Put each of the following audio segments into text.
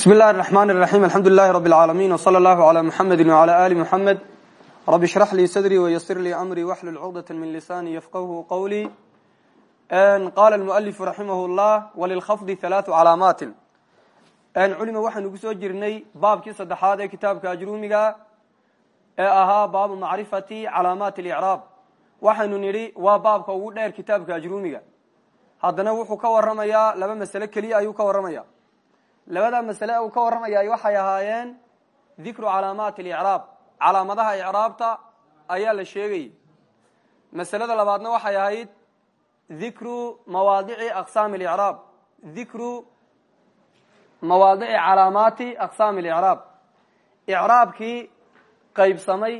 bismi اllahi الرحman الرaحيم alxamdu لlahi رb العaalamiن وslى اllah عlى mحamedi وعlى ali mحamed rb اشhrx lii sadrي وysir lii أmrي wxlul cqdaة min lisani yfqhu qwlي qala الmuأlif raximah الlah wlilkhafdi ثaلaثu calaamaatin culima waxaanu ku soo jirnay baabkii saddexaad ee kitaabka ajrumiga ee ahaa baabu macrifati calaamaat اlإcraab waxaynu nidhi waa baabka ugu dheer kitaabka ajrumiga haddana wuxuu ka waramayaa laba masale keliya ayuu ka waramaya labada masale uu ka warramaya waxay ahaayeen dikru calaamaati alicraab calaamadaha icraabta ayaa la sheegayay masalada labaadna waxay ahayd dikru mawaadici aqsaami alicraab dikru mawaadici calaamaati aqsaami alicraab icraabkii qaybsamay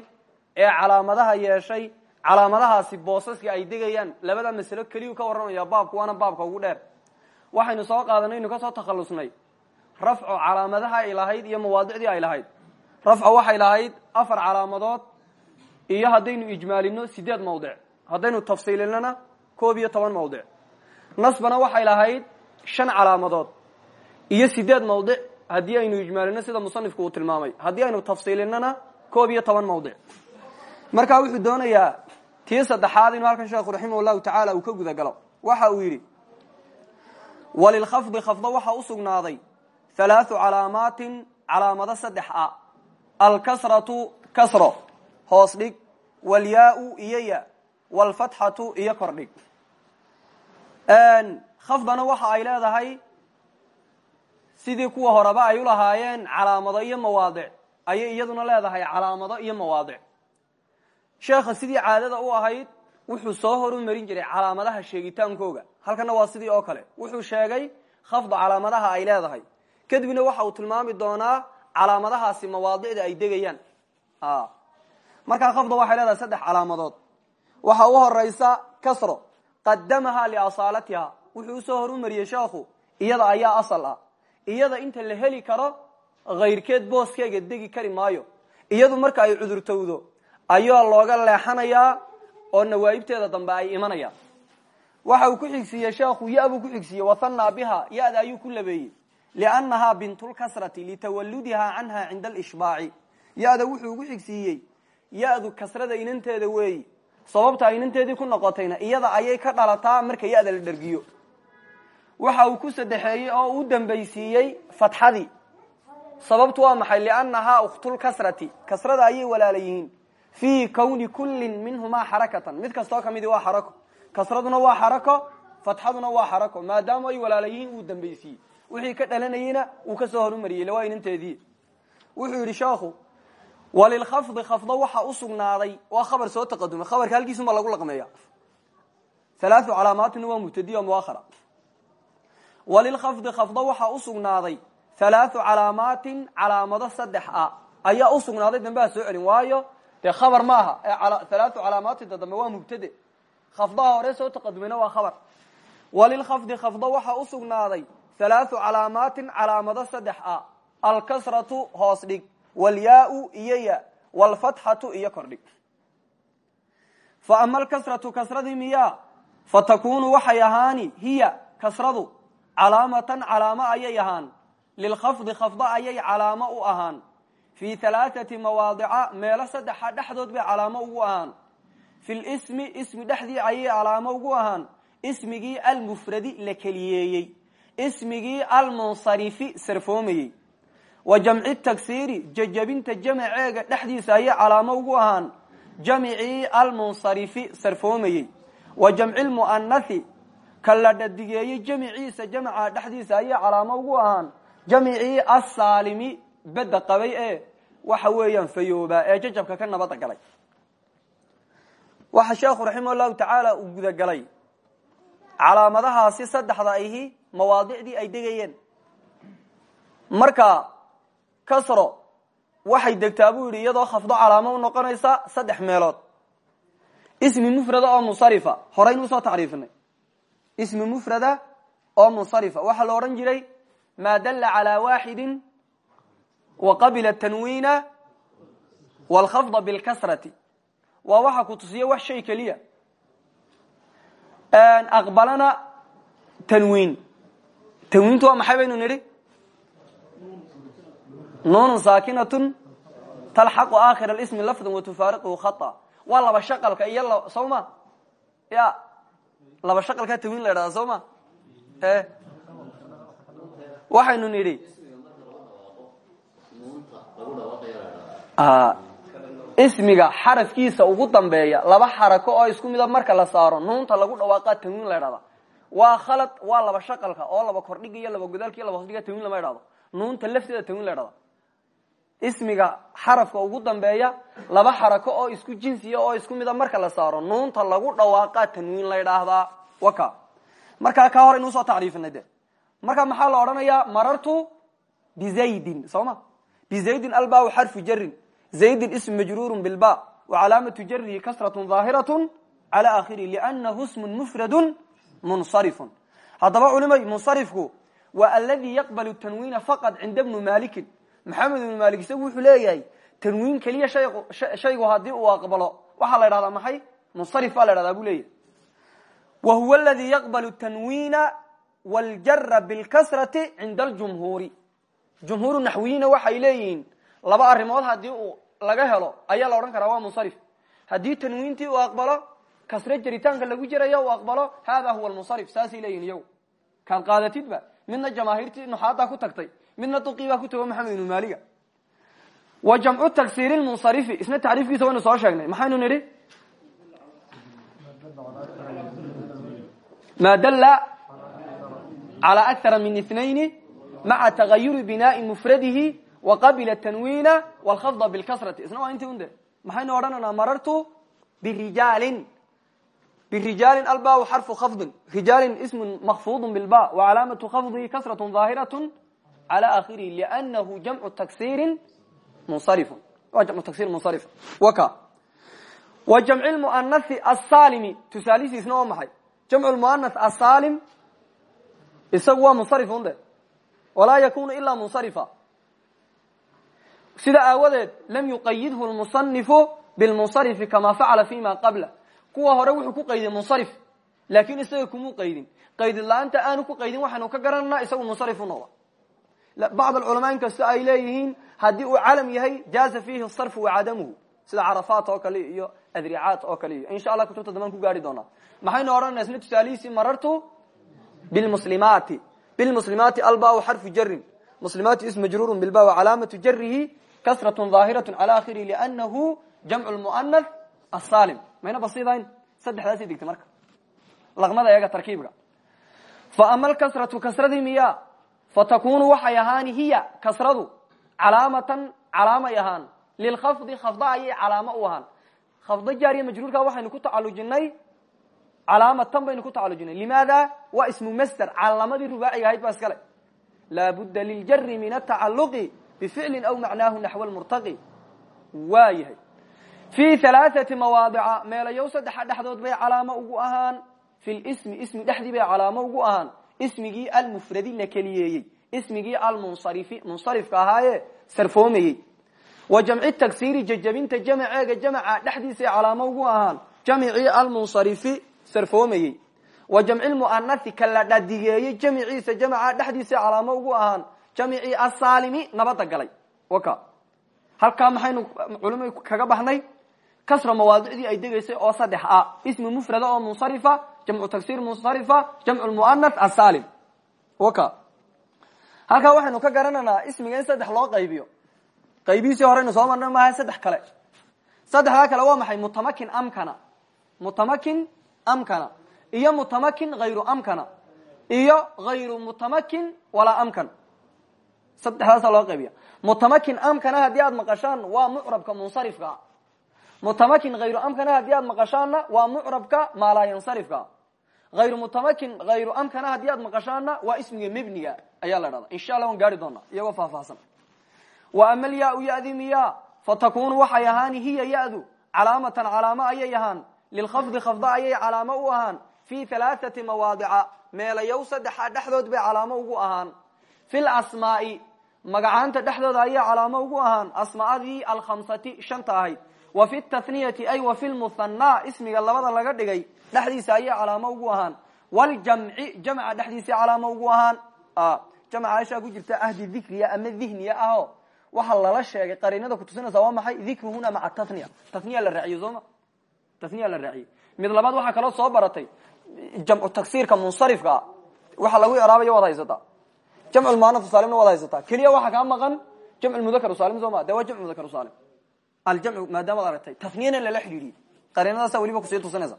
ee calaamadaha yeeshay calaamadahaasi boosaska ay degayaan. Labada masalo keliyuu ka warramaya baabku waana baabka ugu dheer. Waxaynu soo qaadanay inu ka soo takhallusnay rafco calaamadaha ay lahayd iyo mawaadicdii ay lahayd. Rafco waxay lahayd afar calaamadood iyo haddaynu ijmaalino sideed mawdic haddaynu tafsiilinana koob iyo toban mawdic. Nasbana waxay lahayd shan calaamadood iyo sideed mawdic haddii aynu ijmaalino sida musanifku uu tilmaamay haddii aynu tafsiilinana koob iyo toban mawdic. Marka wuxuu doonayaa tii saddexaad inuu halkan sheekhu raximah llahu tacaala uu ka guda galo waxa uu yidhi walilkhafdi khafdo waxa u sugnaaday halaathu calaamaatin calaamado saddex ah alkasratu kasro hoos dhig walyaau iyo ya walfatxatu iyo kordhig khafdana waxa ay leedahay sidii kuwa horeba ay ulahaayeen calaamado iyo mawaadic ayay iyaduna leedahay calaamado iyo mawaadic sheekha sidii caadada u ahayd wuxuu soo horu marin jiray calaamadaha sheegitaankooga halkana waa sidii oo kale wuxuu sheegay khafda calaamadaha ay leedahay kadibna waxa uu tilmaami doonaa calaamadahaasi mawaadicda ay degayaan. Markaa khafda waxay leedahay saddex calaamadood. Waxa u horaysa kasro. Qadamaha liasaalatiha. Wuxuu u soo horumariyey sheekhu. Iyada ayaa asal ah. Iyada inta la heli karo kayrkeed booskeega degi kari maayo. Iyadu marka ay cudurtowdo ayaa looga leexanayaa oo nawaa'ibteeda dambe ay imanayaan. Waxa uu ku xigsiiyey sheekhu ya buu ku xigsiiyey wahanaa biha. Ya-da ayuu ku labeeyey liannahaa bintulkasrati litawaludihaa canha cinda alishbaaci ya-da wuxuu ugu xigsiiyey ya-du kasrada inanteeda weeyi sababta inanteedii ku noqotayna iyada ayay ka dhalataa marka ya-da la dhergiyo waxa uu ku sadexeeyey oo u dambaysiiyey fatxadii sababtu waa maxay liannahaa ukhtulkasrati kasrada ayay walaala yihiin fii kawni kullin minhumaa xarakatan mid kastoo kamidi waa xarako kasraduna waa xarako fatxaduna waa xarako maadaama ay walaala yihiin uu dambaysiiyey wixii ka dhalanayeyna uu ka soo horumariyey lawaa inanteedii wuxuu yidhi sheekhu walilkhafdi khafdo waxa u sugnaaday waa khabar soo taqadumay khabarka halkiisunbaa lagu laqmeeya. Halaau calaamaatina waa mubtadiya muakhara walilkhafdi khafdo waxa u sugnaaday halaau calaamaatin calaamado saddex ah ayaa u sugnaaday soo celin waayo. Dee khabar ma aha ee halaau calaamaatinta dambe waa mubtade. Khafdaha hore soo taqadumayna waa khabar. Walilkhafdi khafdo waxa u halaau calaamaatin calaamado saddex ah alkasratu hoos dhig walyaau iyo ya walfatxatu iyo kordhig fa ama alkasratu kasradii miya fatakunu waxay ahaani hiya kasradu calaamatan calaamo ayay ahaan lilkhafdi khafdo ayay calaamo u ahaan fii halaaثati mawaadica meelo saddexa dhexdood bay calaamo ugu ahaan fi lismi ismi dhexdii ayay calaamo ugu ahaan ismigii almufradi la keliyeeyey ismigii almunsarifi sarfoomayey wa jamci tagsiiri jajabinta jamaceega dhexdiisa ayay calaamo ugu ahaan jamicii almunsarifi sarfoomayey wa jamci lmu'anathi ka la dhadigeeyey jamiciisa jamaca dhexdiisa ayay calaamo ugu ahaan jamicii asaalimi bedda qabay ee waxa weeyaan fayoobaa ee jajabka ka nabada galay. Waxa sheekhu raximah llahu tacaala uu gudagalay calaamadahaasi saddexda ahi mawaadicdii ay degayeen. Marka kasro waxay degtaa buu yidhi iyadoo khafdo calaamo u noqonaysa saddex meelood. Ismi mufrada oo munsarifa horaynu u soo tacriifinay. Ismi mufrada oo munsarifa waxaa la odhan jiray maa dalla calaa waaxidin wa qabila tanwiina walkhafda bilkasrati waa waxa ku tusiya wax shay keliya. Aqbalana tanwiin tanwiintu waa maxay baynu nidhi nuunun saakinatun talxaqu aakhira ismi lafdan watufaariquhu khata waa laba shaqalka iyo soo ma ya laba shaqalkaa tawiin la idhahda soo ma e waxaynu nidhi ismiga xarafkiisa ugu dambeeya laba xarako oo isku mida marka la saaro nuunta lagu dhawaaqa tanwiin la idhahda waa khalad waa laba shaqalka oo laba kordhiga iyo laba godaalka iyo laba hosdhiga tanwiin lama idhahdo nuunta lafteeda tanwiin la idhahda ismiga xarafka ugu dambeeya laba xarako oo isku jinsiya oo isku mida marka la saaro nuunta lagu dhawaaqa tanwiin la idhaahdaa waka. Markaa kaa hor inusoo tacriifinay de marka maxaa la odhanayaa? Marartu bizaydin soo ma? Bizaydin alba xarfu jarin zaydin ism majruuru bilba wacalaamatu jarihi kasratu daahiratu cala akhiri lianahu smun mufradu munsarifun haddaba culimay munsarifku waa aladi yaqbalu tanwiina faqad cinda bnu malikin maxamed ibnu malik isagu wuxuu leeyahay tanwiin keliya shaygu haddii uu aqbalo waxaa la dhahdaa maxay? Munsarif baa la dhahdaa buu leeyahy wa huwa aladi yaqbalu tanwiina waljara bilkasrati cinda aljumhuuri jumhuuru naxwiyiina waxay leeyihiin laba arrimood haddii uu laga helo ayaa la odhan karaa waa munsarif haddii tanwiintii uu aqbalo kasre jaritaanka lagu jirayo u aqbalo. Hada huwa lmusarif saasay leeyihiin yow. Kaad qaadatidba midna jamaahiirtii nuxaada ku tagtay midna duqibaa ku tago maxamed ibnu maaliga. Wa jamcu taksiiri lmunsarifi isna tacriifkiisa waynu soo sheegnay. Maxaynu nidhi? Ma dalla calى akara min itnayn maca tagayuri binaai mufradihi waqabila tanwiina wاlkhafda bilkasrati isna waa intii unde. Maxaynu odhananaa marartu birijaalin brijaali alba xarfu khafdin rijaali ismu makfuud bilba wacalaamatu khafdihi kasratu aahiratu cala akhirihi lnahu jamcu taksiiri munariu waa jamcu taksir munarif waka wa jamci muanai asaalimi tusaalisiisna waa maxay jamcu muana asaalim isagu waa munsarifun de walaa yakunu ilaa munsarifa sida aawadeed lam yuqayidhu lmusanifu bilmunsarifi kama facala fi ma qabla kuwa hore wuxuu ku qayday munsarif. Laakin isaga kumuu qaydin. Qaydid la'aanta aanu ku qaydin waxaanu ka garanana isagu munsarif u noqda bacd alculamaa inkastoo ay leeyihiin haddii uu calam yahay jaaza fiihi sarfu wacadamuhu sida carafaat oo kale iyo adricaat oo kale iyo insha allah kutubta dambaan ku gaari doonaa. Maxaynu odhanayna isna tusaalihiisii marartu? Bilmuslimaati bilmuslimaati alba xarfu jarin muslimaati ism majruuru bilba wacalaamatu jarihi kasratu daahiratu cala akhirihi lianahu jamcu lmu'anath asalim mayna basidayn saddexdaasay digtay marka. Laqmada eega tarkiibga fa ama alkasratu kasradii miya fatakunu waxay ahaani hiya kasradu calaamatan calaamay ahaan. Lilkhafdi khafda ayay calaamo u ahaan. Khafdo jaariya majruurka waxaynu ku tacalujinay calaamatan baynu ku tacalujinay. Limaada? Waa ismu masder calaamadii rubaaciga ahayd baa iskale. Laabudda liljari min atacaluqi bificlin aw macnaahu naxw lmurtaqi waa yahay fii halaaثati mawaadica meelayow saddexa dhexdood bay calaamo ugu ahaan. Fi lismi ismi dhexdii bay calaamo ugu ahaan. Ismigii almufradi la keliyeeyey. Ismigii almunsarifi munsarifka ahaaye sarfoomayey. Wa jamci tagsiiri jajabinta jamaceega jamaca dhexdiisay calaamo ugu ahaan. Jamicii almunsarifi sarfoomayey. Wa jamci lmu'anasi ka la dhadigeeyey jamiciisa jamaca dhexdiisay calaamo ugu ahaan. Jamicii asaalimi nabada galay. Halkaa maxaynu culima kaga baxnay kasra mawaadicdii ay degaysay oo saddex ah ismi mufrada oo munsarifa jamcu tagsiir munsarifa jamcu lmu'anas asalim waka halkaa waxaynu ka garanaynaa ismiga in saddex loo qaybiyo. Qaybihiisii horeynu soo marna maaha saddex kale. Saddexdaa kale waa maxay? Mutamakin amkana. Mutamakin amkana. Iyo mutamakin hayru amkana. Iyo hayru mutamakin walaa amkan. Saddexdaasa loo qaybiya mutamakin amkana haddii aad maqashaan waa mucrabka munsarifkaa mutamakin hayru amkana haddii aad maqashaanna waa mucrabka maalaayansarifka hayru mutamakin hayru amkana haddii aad maqashaanna waa ismiga mebniga ayaa la dhahda insha allah waan gaari doonaa iyagoo faahfaahsan wa ama alyaau yadi miya fatakunu waxay ahaani hiya yadu calaamatan calaamo ayay ahaan lilkhafdi khafda ayay calaamo u ahaan fi halaaثati mawaadica meelayow saddexa dhexdood bay calaamo ugu ahaan fi lasmaai magacaanta dhexdooda ayay calaamo ugu ahaan asmaadii alkhamsati shanta ahayd wa fi tathniyati ay wa fi lmuhanaa ismiga labada laga dhigay dhexdiisa ayay calaamo ugu ahaan. Waljamci jamca dhexdiisa calaamo ugu ahaan. Jamca ashaa ku jirta ahdi dikriya ama dihniya aho. Waxa lala sheegay qariinada kutusinaysa waa maxay? Dikruhuna maca taniya taniya la raaciye sooma taniya la raaciyey mid labaad waxaa kaloo soo baratay jamcu taksiirka munsarifka. Ah waxa lagu iraabaya waad haysataa jamcu lmuanaf saalimna waad haysataa keliya waxa kaa maqan jamcu mudakar saalim sooma de waa jamcu mudakar saalim aljamcu maadaamaad aragtay taniyana lala xidhiidhiyey qariinadaasa weliba ku sii tusinaysa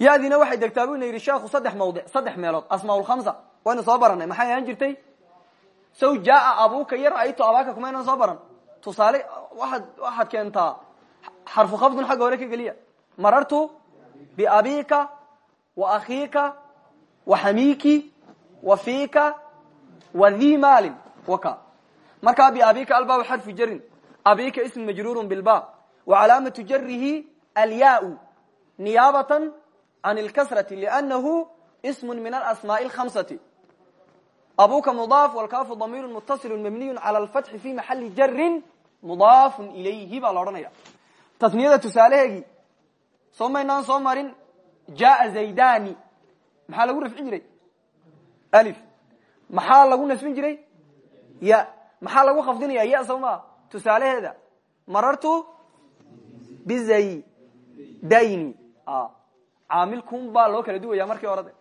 yadina waxay degtaa bu ina yidhi sheekhu saddex mawdic saddex meelood asmaaulkhamsa waynu soo baranay maxay ahaan jirtay saw jaaa abuka iyo ra'aytu abaaka kumaynan soo baran tusaale waaad waxaad keentaa xarfu khafdun xagga hore ka geliya marartu biabika wa akhiika wa xamiiki wa fiika wa dhi maalin waka markaa biabika alba xarfu jarin abika ism majruurun bilba wa calaamatu jarihi alyaau niyaabatan can lkasrati liannahu ismu min alasmaai alkhamsati abuka mudaaf walkaafu damiiru mutasilu mabniyu cala alfatxi fi maxali jarin mudaafun ilayhi baa la odhanaya tasniyada tusaalaheegii soo maynaan soo marin jaa zaydani maxaa lagu rafcin jiray maxaa lagu nasbin jiray ya maxaa lagu khafdinaya ya soo maa tusaalaheeda marartu bizaydayni caamilkun baa loo kala duwaya markii hore de.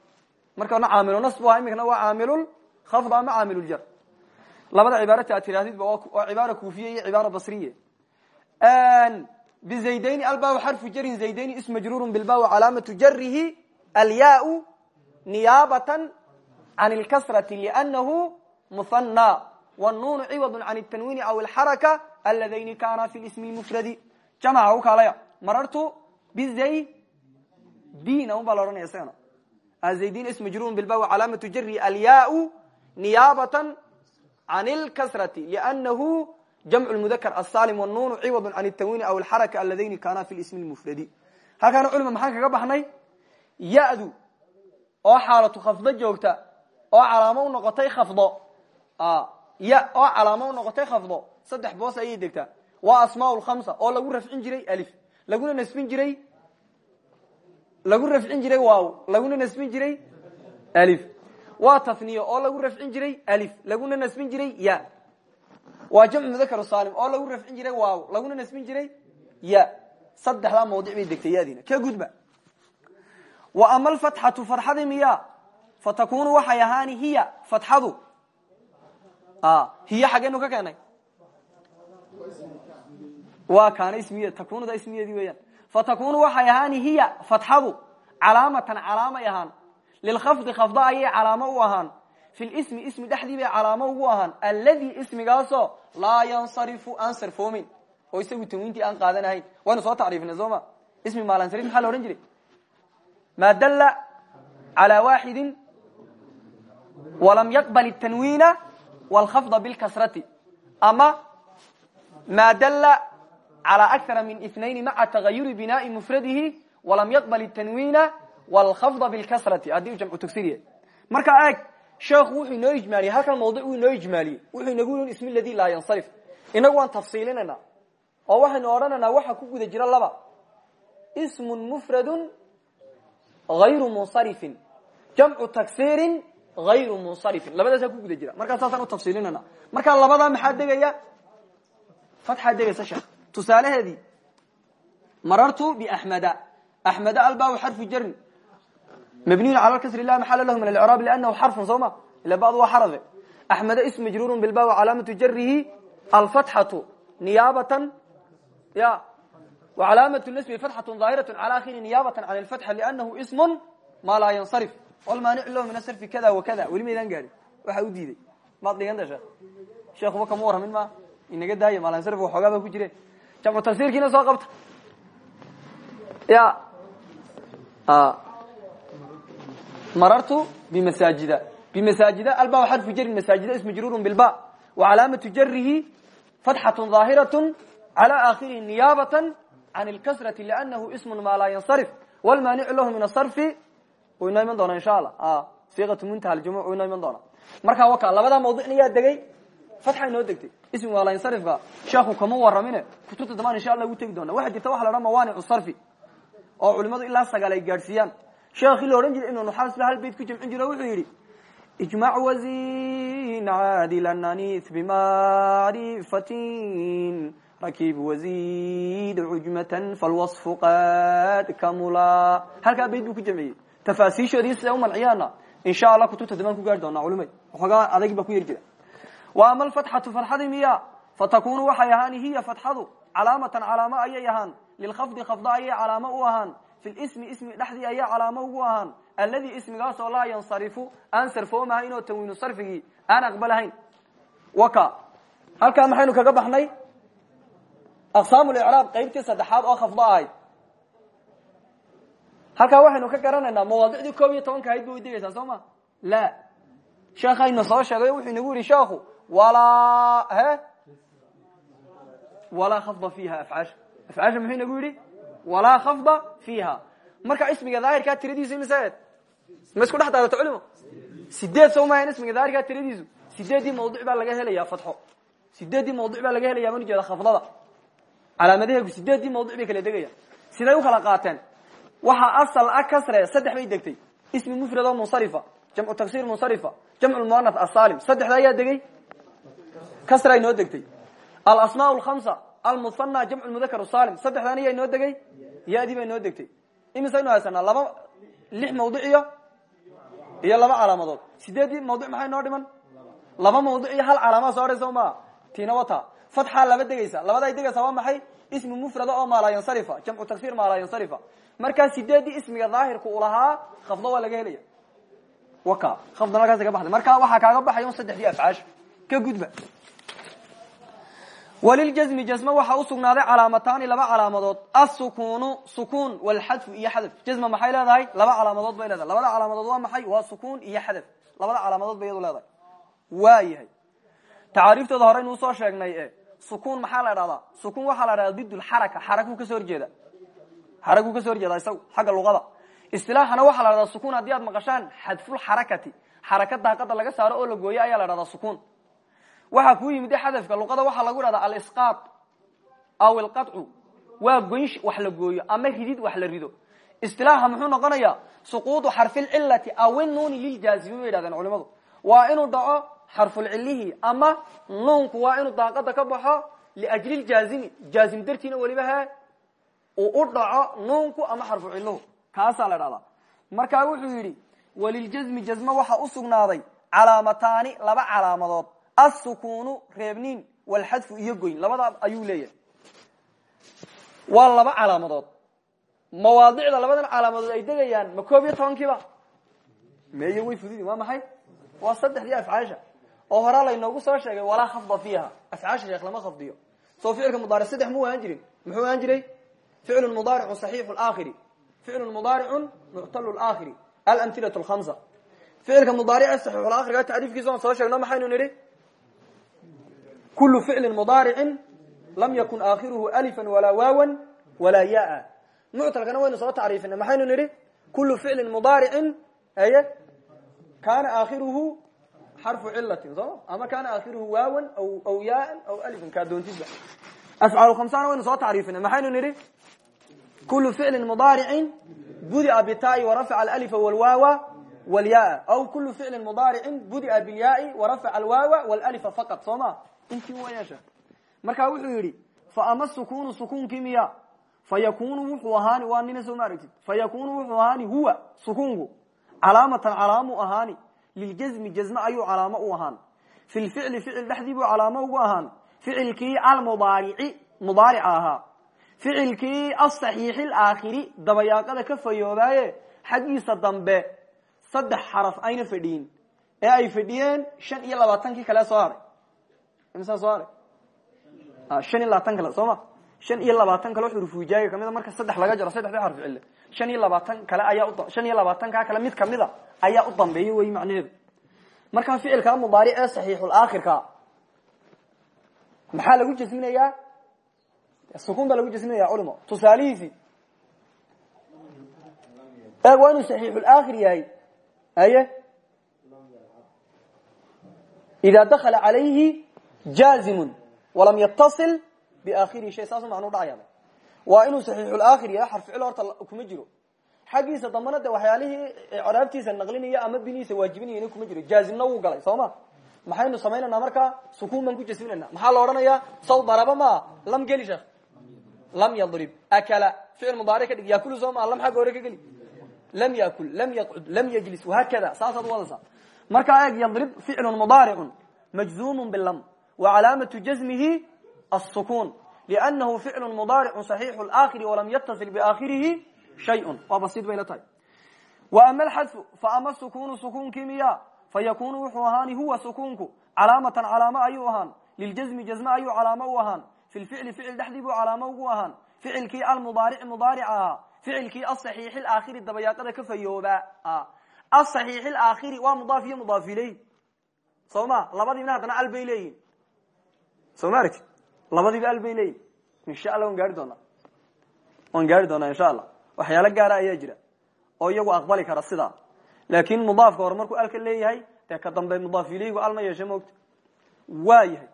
Marka orna caamilu nas bu ahaa iminkana waa caamilul khafd ama caamiluljar labada cibaarata aad tirahdidba waa cibaara kufiye iyo cibaara basriye. Bizaydayni alba xarfu jarin zaydayni ism majruurun bilba calaamatu jarihi alyaau niyaabatan can lkasrati liannahu muhanna wnuunu ciwadu can tanwiini aw alxaraka aladayni kana fi ismi mufradi jamca ukaalaya marartu bizaydina un baa la ohanaya isagana azaydin ism majruurun bilba calaamatu jari alyaau niyaabatan can lkasrati liannahu jamcu mudakr asalim wnuunu ciwadu can tanwiini aw alxaraka aladayni kana fi ismi mufradi halkaana culima maxaan kaga baxnay yadu oo xaalatu khafdo joogta oo calaamo u noqotay khafdo ya oo calaamo noqotay khafdo saddex boos ayay degtaa. Waa asmaa lkhamsa oo lagu rafcin jiray alif. Laguna nasbin jiray lagu rafcin jiray waaw. Laguna nasbin jiray alif. Waa taniyo oo lagu rafcin jiray alif. Laguna nasbin jiray ya. Waa jamcu mudakar salim oo lagu rafcin jiray waaw. Laguna nasbin jiray ya. Saddexdaa mawdic bay degtay yadina ka gudba? Wa ama alfatxatu fatxadi fatakunu waxay ahaani hiya fatxadu hiya xaggeenu ka keenay. Waa kaana ismiya takunuda ismiyadii weeyaan fatakunu waxay ahaani hiya fatxadu calaamatan calaamay ahaan lilkhafdi khafda ayay calaamo u ahaan fi lismi ismi dhexdii bay calaamo ugu ahaan alladii ismigaasoo laa yansarifu aan sarfoomin oo isagu tanwiintii aan qaadanahayn waynu soo tacriifina soo ma ismi maalansarid maxaa la odhan jiray? Maa dalla calaa waaxidin walam yaqbal tanwiina wlkhafda bilkasrati ama maa dalla calى akara min inayn maca tagayuri binaai mufradihi walam yaqbal tanwiina wlkhafda bilkasrati haddii u jamcu tagsiriya markaa eeg sheekhu wuxuu inoo ijmaaliyey halkan mawdic uu inoo ijmaaliyey wuxuu inagu yii ismi ladi laa yansarif inagu waan tafsiilinayna oo waxaynu odhanaynaa waxa ku guda jira laba ismun mufradu غayru munsarifin jamcu taksiirin ayru munsarifin labadaasaa ku guda jira markaa saasaan u tafsiilinayna markaa labadaa maxaa degaya fatxaa degaysa sheekh tusaalaheedii marartu baxmeda axmeda albaa xarfu jarin mabniyun cala kasri la maxala lahu min alcraab lianahu xarfun soo ma ila bad waa xarafe axmeda ism majruurun bilba calaamatu jarihi alfatxatu niyaabatan ya wacalaamatu nasbi fatxatu aahiratu cala akhiri niyaabatan can lfatxa lianahu ismun ma laa yansarif wlmaanic lahu min asarfi kada wa kada weli maydaan gaadhin waxa u diiday maad dhiganta sheekh sheekuba kama warramin ma inaga daaya maalasarf waxoogaa baa ku jire jamcu tafsiirkiina soo qabta ya marartu bimasaajida bimasaajida alba xarfu jarin masaajida ism majruurun bilba wacalaamatu jarihi fatxatu ظaahiraة calى akhirihi niyaabatan can اlkasrati lianahu ismu ma laa yansarif wlmaanicu lahu min asarfi u inoo iman doona insha allah siiqatu muntaha aljumuc u inoo iman doona markaa waka labadaa mawducna yaa degay fatxa inoo degtay. Ismi waa lansarifka sheekhu kama warramine kutubta damaan insha allah ugu tegi doona waxaa jirta waxa la odhan mawaanicu sarfi oo culimadu ilaa sagaal ay gaadhsiiyaan. Sheekhii la odhan jiray ibnu nuxaas ba hal bayt ku jamcin jiro wuxuu yidhi ijmac wazin caadilan anis bimacrifatin rakib wazid cujmatan falwaصfu qad kamula. Halkaa bayd buu ku jamciyey tafaasiishoodii siday umanciyaana insha allah kutubta damaan ku gaari doonaa culimay waxoogaa adagi baa ku yar wa ama alfatxatu fatxadii fatakunu waxay ahaan hiya fatxadu calaamatan calaamo ayay ahaan lilkhafdi khafda ayay calaamo u ahaan fi lismi ismi dhexdii ayay calaamo ugu ahaan alladii ismigaasoo laa yansarifu aan sarfoomahayn oo tanwiinu sarfigii aan aqbalahayn waka halkaa maxaynu kaga baxnay aqsaam licraab qaybtii saddexaad oo khafdo ahayd halkaa waxaynu ka garanaynaa mawaadicdii koob iyo tobanka ahayd ba udegaysaa soo ma? La. Sheekayna soo sheegay wuxuu inagu yihi sheekhu walaa he? Walaa khafda fiiha afcaasha afcaasha muxuu inagu yidhi? Walaa khafda fiiha. Marka ismiga daahirkaa tiradiisu imse ma isku dhex daadato culimo sideed soo maahan ismiga daahirkaa tiradiisu? Sideeddii mawduc baa laga helayaa fatxo. Sideeddii mawduc baa laga helaya man ujeeda khafdada. Calaamadaheegu sideeddii mawduc bay kala degayaan. Siday u kala qaateen waxaa asal a kasre saddex bay degtay. Ismi mufrad oo munsarifa jamcu tagsir munsarifa jamcu muanath asalim saddexda ayaa degay? Kasra inoo degtay. Alasmaa alkhamsa almuhana jamcu mudakar salim saddexdan ayaa inoo degay? Yadii baa inoo degtay. Imisaynu haysanaa laba lix mawduc iyo iyo laba calaamadood. Sideeddii mawduc maxay noo dhiman? Laba mawduc iyo hal calaamad soo dhaysa maa tiina wata. Fatxaa laba degaysa. Labada ay degaysaa waa maxay ismi mufrada oo maalaa yansarifa jamcu tagsir maalaa yansarifa. Markaa sideeddii ismiga daahirka u lahaa khafdo waa laga helaya waka khafdan halkaas ka baxday. Marka waxaa kaaga baxay un saddexdii afcaasha ka gudba. Wliljazmi jasme waxaa usugnaaday calaamataani laba calaamadood. Asukunu sukun wlxadfu iyo xadf jazma maxay leedahay? Laba calaamadood bay leedahay. Labada calaamadood waa maxay? Waa sukun iyo xadf labada calaamadood bay iyadu leedahay. Waa yahay. Tacaariiftooda hore inuu soo sheegnay sukun maxaa la dhahdaa sukun waxaa la dhahdaa did lxaraka xarakuu ka soo horjeeda. Xarakuu ka soo horjeeda isagu xagga luqada. Istilaaxana waxaa la dhahdaa sukun haddii aad maqashaan xadfulxarakati xaraka daaqada laga saaro oo la gooyo ayaa la dhahdaa sukun. Waxaa kuu yimid xadafka luqada waxaa lagu dhahdaa alisqaat aw ilqacu waa goyn wax la gooyo ama ridid wax la rido. Istilaaxa muxuu noqonayaa suquudu xarfilcilati aw inuuni liljaazimi bay yidhahdeen culimadu waa inuu dhaco xarfulcilihii ama nuunku waa inuu daaqada ka baxo liajli ljaazimi jaazim dartiina weliba he uu u dhaco nuunku ama xarfu ciluhu kaasaa la dhahdaa markaa wuxuu yidhi waliljazmi jazme waxaa usugnaaday calaamataani laba calaamadood. Asukunu reebniin walxadfu iyo goyn. Labada ayuu leeyahay. Waa laba calaamadood. Mawaadicda labadan calaamadood ay degayaan ma koob iyo tobankiiba? Meye way fududi waa maxay? Waa saddexdii afcaasha oo horaa laynoogu soo sheegay walaa khafda fiiha. Afcaasha sheekh lama khafdiyo soo ficilka mudaaric saddex mu ahaan jirin. Muxuu ahaan jiray? Ficlu mudaaricun saxiixu laakhiri ficlu mudaaricun muctalu laakhiri alamhilatu lhamsa ficilka mudaarice saxiixulaakhiriga tacriifkiisa oon soo sheegno maxaynu nidhi? Kulu ficli mudaaricin lam yakun aakhiruhu alifan walaa waawan walaa yaa muctalkana waynu soo tacriifina maxaynu nidhi? Kulu ficlin mudaaricin aye kaana aakhiruhu xarfu cilatin soo ama kaana aakhiruhu waawan aw yaan aw alifan kaa doontisba afcaal khamsana waynu soo tacriifina maxaynu nidhi kulu ficlin mudaaricin budia bitaai warafaca alalifa walwaawa walyaa aw kulu ficlin mudaaricin budia bilyaai warafaca alwaawa walalifa faqad soo ma intii wa yeesha markaa wuxuu yidhi fa ama sukunu sukunkii miya fa yakunu wuxuu ahaani waa nina soo ma aragtid fa yakunu wuxuu ahaani huwa sukunku calaamatan calaamu ahaani liljazmi jazme ayuu calaamo u ahaan fi lficli ficil dhexdii buu calaamo ugu ahaan ficilkii almudaarici mudaarica ahaa ficilkii asaxiixi alaakhiri dabayaaqada ka fayoobaaye xaggiisa dambe saddex xaraf ayna fadhiyin ee ay fadhiyeen shan iyo labaatankii kale soo haray imsaa soo haray shan iyo labaatan kale soo ma shan iyo labaatan kale xurufujaaga kamida marka saddex laga jaro saddexdii xarf cille shan iyo labaatan kale ayaa shan iyo labaatankaa kale mid kamida ayaa u dambeeya wey macnaheedu markaa ficilkaa mudaaric ee saxiixulaakhirka maxaa lagu jasminayaa? Sukun baa lagu jasminaya culimo tusaalihiisii eeg waa inuu saxiixulaakhir yahay. Aye ida dakala calayhi jaazimun walam yatasil biaakhirihi shay saasu macnuu dhacaya waa inuu saxiixulaakhir yahay xarficil horta kuma jiro xaggiisa dambana de waxyaalihii craabtiisa naqlinaya ama binihiisa waajibinayana kuma jiro jaazimna wuu galay soo ma maxaynu samaynanaa markaa sukuun baan ku jasminayna maxaa la odhanayaa saw daraba maa lam geli sheekh lam yadrib akala ficil mudaaric ka dhig yakulu soo maa lam xagga hore ka geli lam yakul lam yaqcud lam yajlis wahaakada saasaad wadaysaa markaa eeg yadrib ficlu mudaaricun majzumun bilam wa calaamatu jazmihi asukun liannahu ficlu mudaaricu صaxiixu laakhiri walam yatasil biaakhirihi shayun waa basiid bayla tahay wa ama alxadfu fa ama sukunu sukuunkii miya fayakunu wuxuu ahaani huwa sukuunku calaamatan calaamo ayuu ahaan liljazmi jazme ayuu calaamo u ahaan fi lficli ficil dhexdii buu calaamo ugu ahaan ficilkii almudaarici mudaaric ahaa ficilkii asaxiixi alaakhiri dabayaaqada ka fayooba asaxiixi alaakhiri waa mudaaf iyo mudaaf ileyh soo ma labadiibna haddana al bay leeyihiin soo ma aragti labadiiba al bay insha allah waan gaari doonaa. Waan gaari doonaa insha allah waxyaalo gaara ayaa jira oo iyagu aqbali kara sidaa. Laakin mudaafka hore markuu alka leeyahay dee ka dambe mudaaf ileygu al ma yeeshe moogta waa yahay.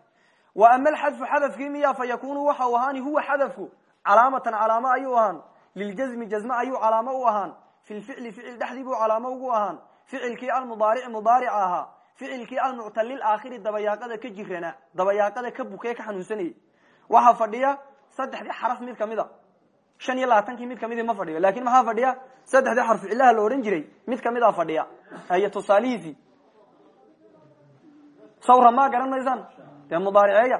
Wa ama alxadfu miya fa yakunu waxa u huwa xadafku calaamatan calaamo ayuu liljazmi jazme ayuu calaamo u ahaan fi lficli ficil dhexdii buu calaamo ugu ahaan ficilkii almudaarici mudaarica ahaa ficilkii almuctalil aakhiri dabayaaqada ka jirana dabayaaqada ka bukee ka xanuunsanayay waxaa fadhiya saddexdii xaraf mid kamida shan iyo labaatankii mid kamidii ma fadhiyo laakiin maxaa fadhiya? Saddexdii xarf ficilaha la odhan jiray mid kamida fadhiya. Iyo tusaalihiisii sawra ma garan maysaan? Dee mudaariceeya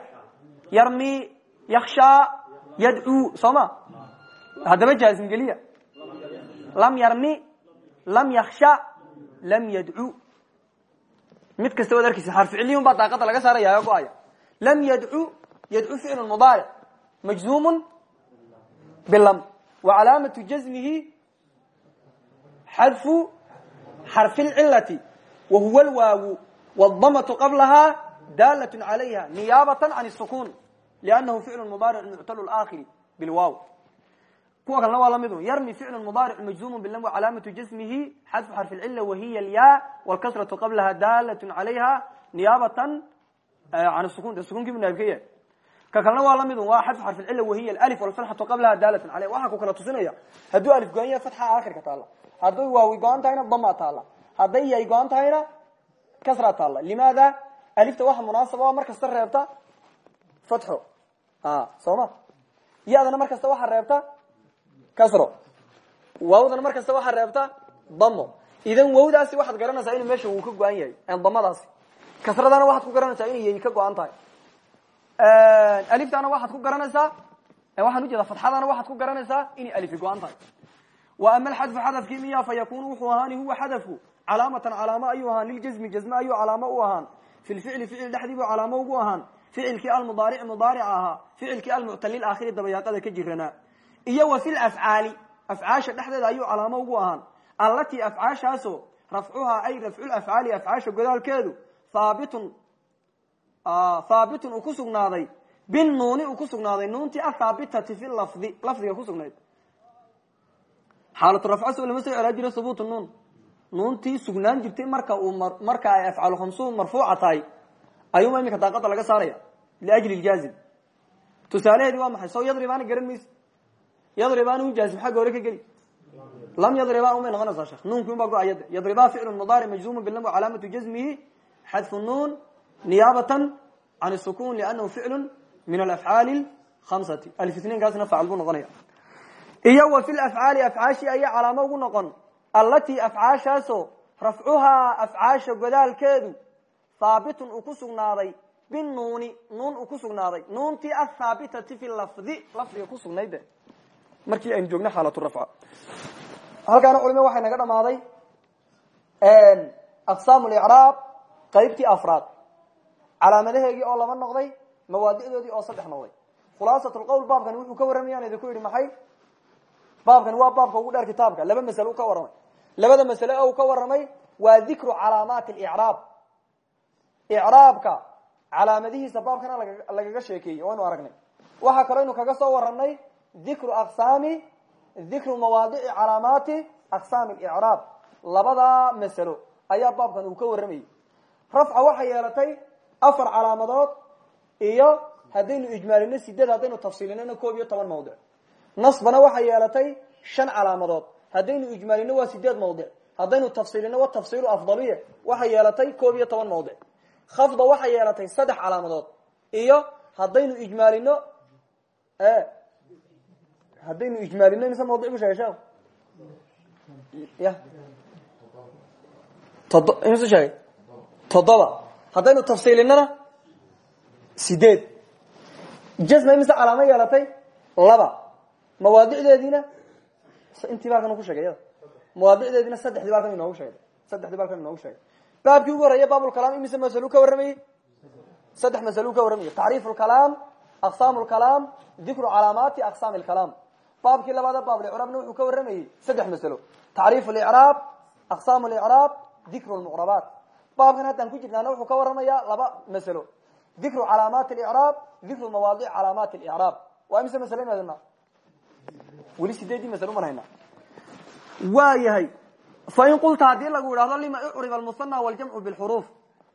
yarmi yakshaa yadcuu soo ma? Haddaba jaazim geliya. Lam yarmi lam yaksha lam yadcu mid kasta waad arkeysa xarficiliyun baa daaqada laga saaraya go'aya. Lam yadcu yadcu ficlu mudaaric majzumun bilam wa calaamatu jazmihi xadfu xarfi lcilati wa huwa lwaawu wاdamatu qablaha dalat عalayha niyaabata can الsukun lأnnahu ficlu mudaaric muctal akhiri bilwaw kuwa kalena waa lamid yarmi ficlu mudaaric majzum bilam wacalaamatu jasmihi xadfu xarfi اlcila wahiya lya wاlkasratu qablaha dalat عalayha niyaabatan can sukun de sukunkiibu naabka yahay ka kalena waa la mid waa xadfu xarfi lcila wahiya alif wlfatxatu qablaha daalatan aleyh waxaa ku kala tusinaya hadduu alif go-an yahay fatxa akhirka taala hadday waawi go-an tahayna dama taala hadday yay go-an tahayna kasra taala limaada alifta waxa munaasaba mar kasta reebta fatxo soo ma? Ya-dana mar kasta waxaa reebta kasro. Waawdana mar kasta waxaa reebta damo idan wawdaasi waxaad garanaysaa inuu meesha wuu ka go-an yahay damadaasi kasradana waxaad ku garanaysaa inay yay ka go-an tahay aliftana waxaad ku garanaysaa waxaan ujeeda fatxadana waxaad ku garanaysaa inay alifi go-an tahay. Wa ama alxadfu xadafkii miya fa yakunu wuxuu ahaani huwa xadafku calaamatan calaamo ayuu ahaan liljazmi jazme ayuu calaamo u ahaan fi lficli ficil dhexdii buu calaamo ugu ahaan ficilkii almudaaric mudaaric ahaa ficilkii almuctalil aakhiri dabayaaqada ka jiranaa iyo wa fi lafcaali afcaasha dhexdeeda ayuu calaamo ugu ahaan allatii afcaashaasoo rafcuhaa ay rafculafcaali afcaasha godaalkeedu haabitun haabitun uu ku sugnaaday. binuuni uu ku sugnaaday. nuuntii athaabitati fi lafdi lafdiga kusugnayd xaalatu rafco so lama soo celaa jira hubuut nuun nuuntii sugnaan jirtay marka uu marka ay afcaal khamsuun marfuuca tahay ayuuma iminka daaqada laga saaraya liajli ljaazim tusaalaheedi waa maxay soo yadribaana garan mayse yadribaana u jaazim xagga hore ka geli lam yadribaa umay noqonaysaa sheekh nuunki unbaa go'ayada yadribaa ficlu mudaaric majzumu bilam calaamatu jazmihi xadfu nuun niyaabatan can sukun liannahu ficlu min alafcaali hamsati alifitnainkaasna facal buu noqonaya. Iyo wa fi lafcaali afcaashi ayay calaamo ugu noqon. Allatii afcaashaasoo rafcuhaa afcaasha godaalkeedu haabitun uu ku sugnaaday binuuni nuun uu ku sugnaaday. Nuuntii athaabitati fi lafdi lafdiga ku sugnayde markii aynu joogno xaalatu rafca. Halkaana culimo waxay naga dhamaaday aqsaam licraab qaybtii afraad calaamadaheegii oo laba noqday mawaadicdoodii oo saddex noqday. Khulaasat lqowl baabkani wuxuu ka warramayaan idinku yidhi maxay? Baabkani waa baabka ugu dheer kitaabka. Laba masale u ka warramay. Labada masale o ka warramay waa dikru calaamaati licraab icraabka calaamadihiisa baabkana lagaga sheekeeyey waynu aragnay. Waxaa kaloo ynu kaga soo warramay dikru aqsaami dikru mawaadici calaamaati aqsaami licraab labadaa masalo ayaa baabkan uu ka warramayay rafca waxay yeelatay afar calaamadood iyo haddaynu ijmaalino sideed haddaynu tafsiilinona koob iyo toban mawdic. Nasbana waxay yeelatay shan calaamadood. Haddaynu ijmaalino waa sideed mawdic. Haddaynu tafsiilino wa tafsiilu afdaliye waxay yeelatay koob iyo toban mawdic. Khafda waxay yeelatay saddex calaamadood iyo haddaynu ijmaalino haddaynu ijmaalino mise mawdic bu sheegay sheekh ya todo imise sheegay haddaynu tafsiilinana sideed jasma imise calaamo yeelatay? Laba. Mawaadicdeediina intii baa kan ku sheegay yada. Mawaadicdeediina saddexdii baa kan inoogu sheegay. Saddexdii baa kan inoogu sheegay. Baabkii ugu horreeya baabulkalaam imise masalu ka warramayey saddex masalu ka warramayey tacriif lkalaam aqsaam lkalaam dikru calaamaati aqsaam lkalaam baabkii labaada baablicraabna wuxuu ka warramayey saddex masalo tacriif licraab aqsaam licraab dikru lmucrabaat baabkan haddaan ku jirnaana wuxuu ka warramayaa laba masalo. Dikru calaamaati licraab dikru mawaadic calaamaati licraab waa imise masalo imaadna weli sideedii masalo man hayna waa yahay fain qulta haddii lagu idhahdo lima ucriba almusana waljamcu bilxuruuf.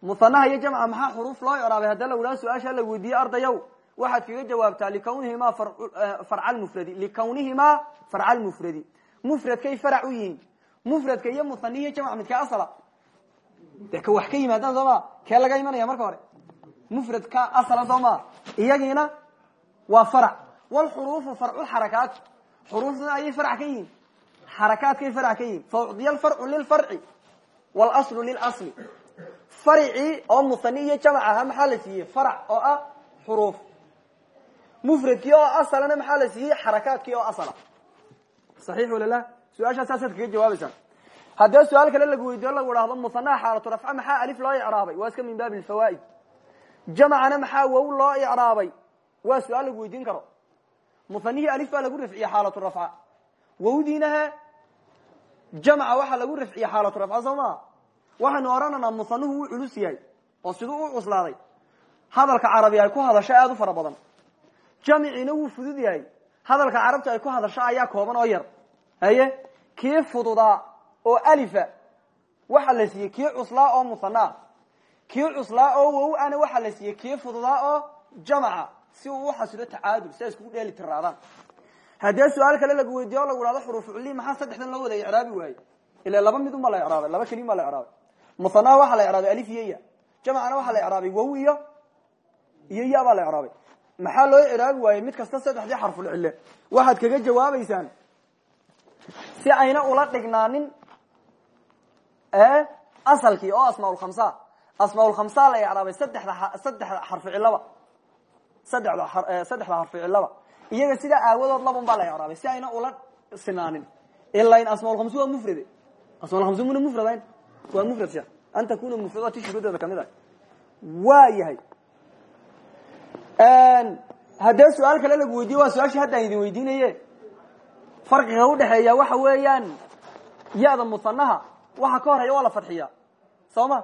Musanaha iyo jamca maxaa xuruuf loo icraabay haddii lagu idhahdo su'aasha la weydiiyey ardayow waxaad kaga jawaabtaa likawnihimaa farca lmufradi likawnihimaa farca lmufradi mufradkay farac u yihiin. Mufradka iyo musanihiyo jamc midka asala de wax ka yimaadaan soo ma? Kee laga imanaya marka hore? Mufradka asala soo ma? Iyagiina waa farac. Wlxuruufu farculxarakaat xuruufna ayay farac ka yihiin. Xarakaadkay farac ka yihiin. Faucdiya alfarcu lilfarci wاlaslu lilasli faricii oo musani iyo jamc aha maxaa la siiyey? Farac oo ah xuruuf. Mufradkii oo asalana maxaa la siiyey? Xarakaadkii oo asala. Saxiix walalah su'aashaa saasaad kaga haddee su'aal kale lagu weydiyo lagu idhahdo musanaha xaalatu rafca maxaa alif loo icraabay waa iska min baabi lfawaa'id jamcana maxaa wow loo icraabay waa su'aal lagu weydiin karo. Musanihii alif baa lagu rafciye xaalatu rafca. Wowdiinaha jamca waxaa lagu rafciye xaalatu rafca soo maa waxaynu odhanaynaa musanuhu wuu culus yahay oo siduu u cuslaaday. Hadalka carabi ay ku hadasho aada u fara badan. Jamciina wuu fudud yahay. Hadalka carabta ay ku hadasho ayaa kooban oo yar. Kii fududaa oo alifa waxa la siiyey kii cuslaa oo musanaa kii cuslaa oo wow ana waxaa la siiyey kii fududaa oo jamca si uu uxasilo tacaadul si ay iskugu dheeli tiraadaan. Haddee su'aal kale lagu weydiiyo lagu hahdo xuruuf culli maxaa saddexdan loo wada icraabi waaye ila laba mid unbaa la icraabay laba kelima baa la icraabay musanaha waxaa la icraabay alif iyo ya. Jamcana waxaa la icraabay wow iyo iyo ya la icraabay maxaa loo icraabi waayey? Mid kasta saddexdii xarfulcille waxaad kaga jawaabaysaan si ayna ula dhignaanin asalkii oo asmaaulkhamsa asmaaulkhamsa la icraabay saddexda saddexda xarfucillaba saddexda saddexda xarfucillaba iyaga sidaa aawadood laban baa la icraabay si ayna ula sinaanin. Ilain asmaaulkhamsa waa mufrade. Asmaaulkhamsa muna mufradayn? Waa mufrad sheekh an takuna mufrada ti shuruudeeda ka mid ah. Waa yahay. Kale lagu weydiye waa su'aashii idin weydiinaye farqiga udhexeeya waxa weeyaan ya-da waxa ka horreeya waa la fadxiya soo ma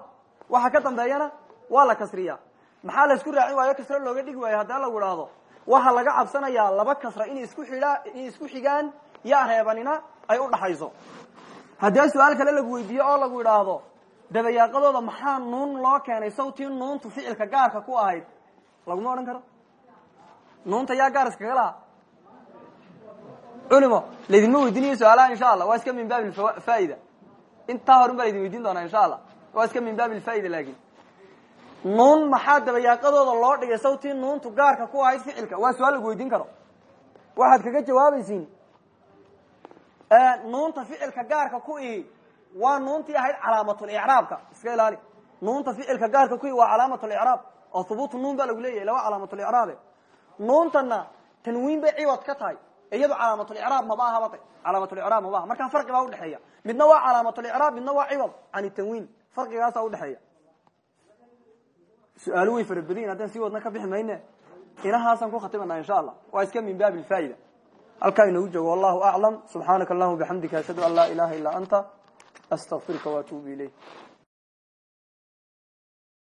waxa ka dambeeyana waa la kasriya. Maxaa la isku raacin waayo kasro looga dhigi waayo haddii lagu idhaahdo waxaa laga cabsanayaa laba kasra inay isku xidhaa inay isku xigaan ya reebanina ay udhaxayso haddee su'aal kale lagu weydiiye oo lagu idhaahdo dabayaaqadooda maxaa nuun loo keenay sawtii nuuntu ficilka gaarka ku ahayd? Laguma odhan karo. Nuunta yaa gaar iskaga laha culimo laydinma weydiinayo su'aalaha insha allah. Waa iska min baabi faa'ida intaa horun baa laydin weydiin doonaa insha allah. Waa iska min baabi lfaa'ida laakin nuun maxaa dabayaaqadooda loo dhigay sawtii nuuntu gaarka ku ahayd ficilka? Waa su'aal lagu weydiin karo. Waxaad kaga jawaabaysiin nuunta ficilka gaarka ku ihi waa nuuntii ahayd calaamatulicraabka iska ilaali. Nuunta ficilka gaarka ku ihi waa calaamatulicraab oo hubuutu nuun baa lagu leeyahay laba calaamatulicraabe nuuntana tanwiin bay ciwad ka tahay iyado calaamatulicraab maba ahaba calaamatulicraab maba aha markaa farqi baa udhexeeya midna waa calaamatulicraab midna waa ciwad. Can tanwiin farqigaasa udhexeeya su'aalo way fara badayin haddaan sii wadna ka bixi mayne inahaasaan ku khatimana insha allah. Waa iska min baabi lfaa'ida halkaa inoogu joogo wallahu aclam subxaanaka allahuma bixamdika ashhadu an laa ilaha illaa anta astaqfiruka waatuubu ilayk